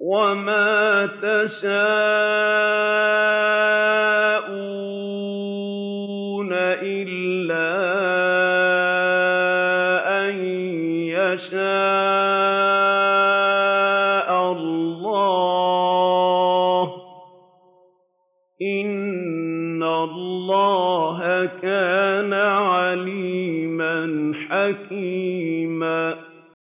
وَمَا تَشَاءُونَ إِلَّا أَن يَشَاءَ اللَّهُ ۚ إِنَّ اللَّهَ كَانَ عَلِيمًا حَكِيمًا